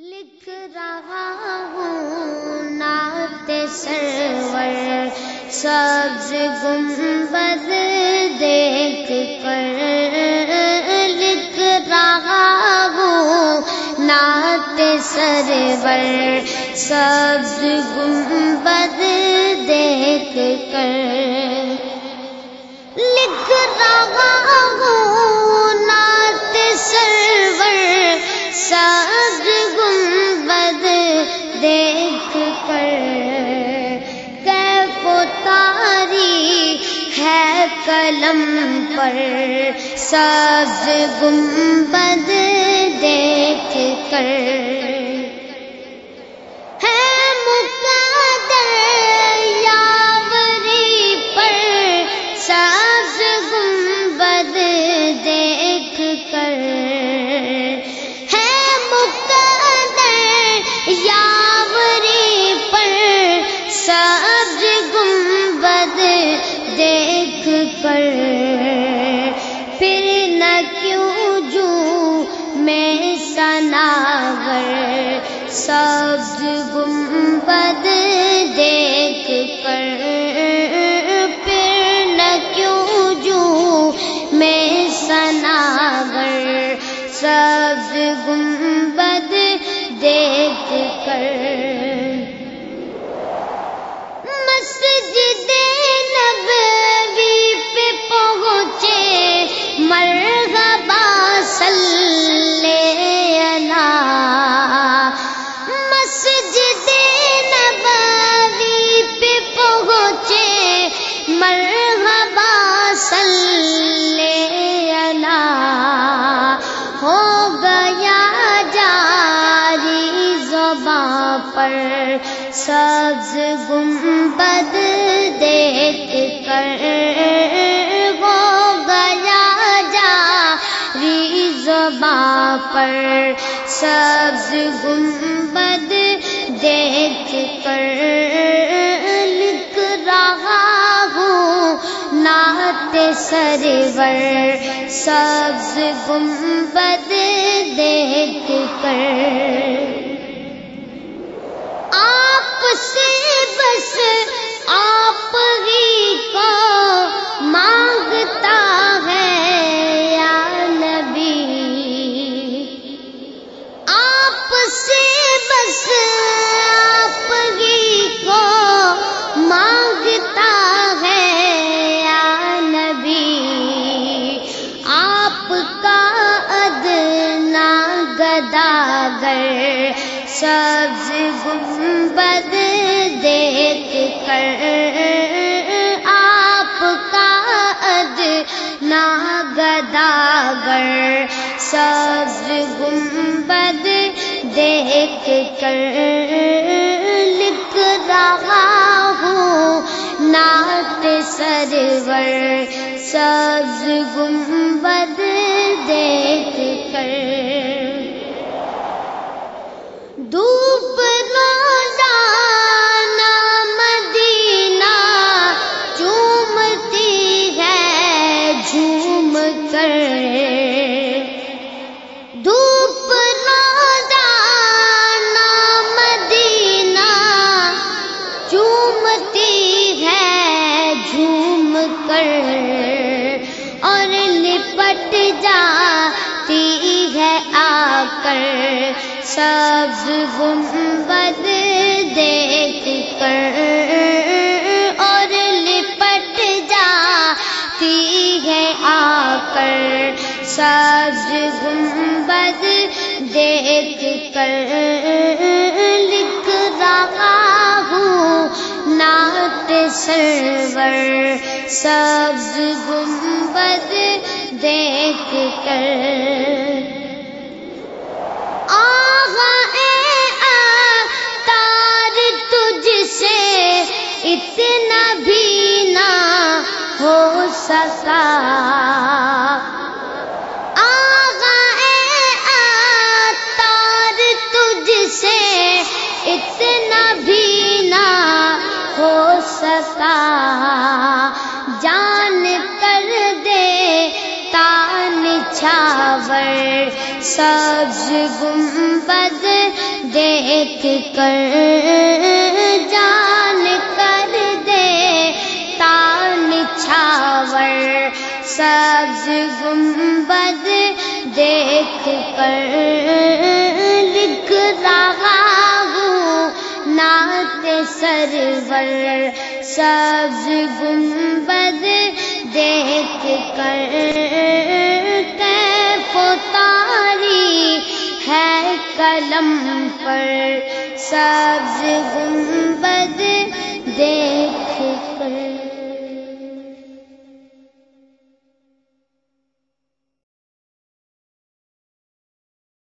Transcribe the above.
لکھ رہا ہوں، نعت سرور، سبز گنبد دیکھ کر لکھ رہا ہوں، نعت سرور، سبز گنبد دیکھ کر لکھ رہا پر سبز گنبد دیکھ کر۔ ہے مقدر یاوری پر سبز گنبد دیکھ کر۔ ہے مقدر یاوری پر سبز گنبد دیکھ کر۔ سناور سبز گنبد دیکھ کر۔ پھر نہ کیوں جو میں سناور سبز گنبد گیا جاری زباں پر سبز گنبد دیکھ کر ہو گیا جاری زباں پر سبز گنبد دیکھ کر لکھ رہا ہوں نعت سرور سبز گنبد دیکھ کر۔ آپ سے بس سبز گنبد دیکھ کر آپ کا ادنا گداگر سبز گنبد دیکھ کر لکھ رہا ہوں، نعت سرور سبز گنبد کر سبز گنبد دیکھ کر اور لپٹ جاتی ہے آ کر سبز گنبد دیکھ کر لکھ رہا ہوں نعت سرور سبز گنبد دیکھ کر اتنا بھی نہ ہو سکا۔ آغا اے تار تجھ سے اتنا بھی نہ ہو سکا۔ جان کر دے تان چھاور، سبز گنبد دیکھ کر۔ دیکھ لکھ رہا ہوں نعت سرور سبز گنبد دیکھ کر پوتاری ہے قلم پر سبز گنبد